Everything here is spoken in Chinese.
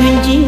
云锦